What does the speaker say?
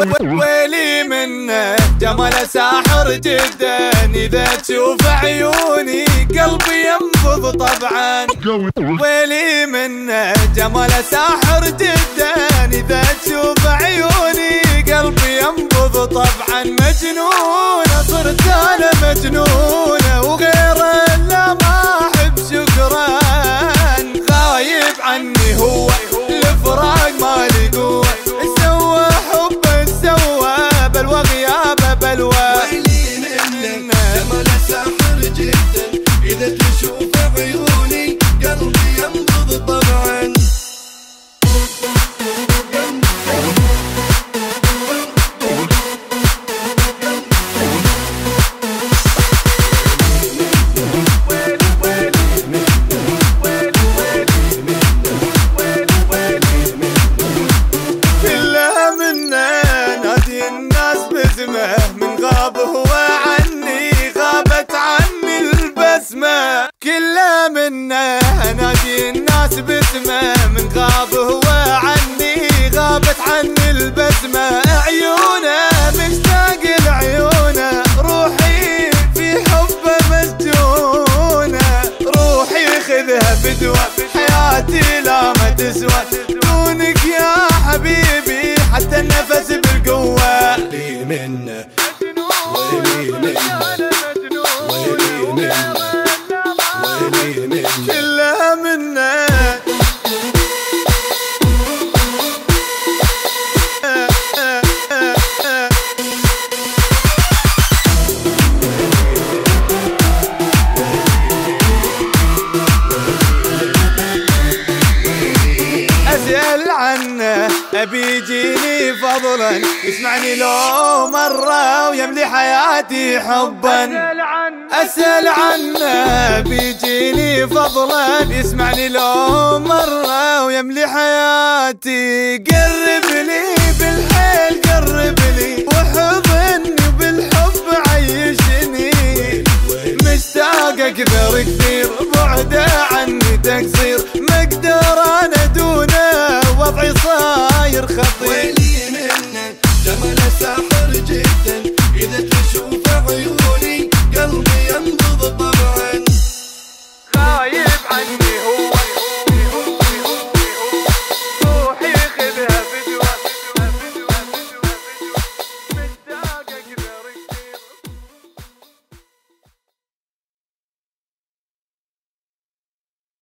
ويلي منه؟ جمال ساحر جدا. إذا تشوف عيوني قلبي ينبض طبعا. ويلي منه؟ جمال ساحر جدا. إذا تشوف عيوني قلبي ينبض طبعا. مجنون صرت أنا مجنونه وغيره لا ما أحب شكرا. غايب عني هو الفراق ما غاب هو عني غابت عني البسمة. كلها منا نادي الناس باسمه. من غاب هو عني غابت عني البسمة. عيونه مشتاق لعيونه. روحي في حبه مسجونة روحي خذها بدوى. حياتي لا ما تسوى. دونك يا حبيبي حتى النفس بالقوة. ويلي منه؟ ويلي منه ويلي فضلا يسمعني لو مرة ويملي حياتي حبا. أسأل عنه بيجيني فضلا. يسمعني لو مرة ويملي حياتي. قرب لي بالحيل قرب لي وحضني بالحب عيشني. مشتاق أكثر كثير بعده عني تقصير. I'm a savoir le jeter.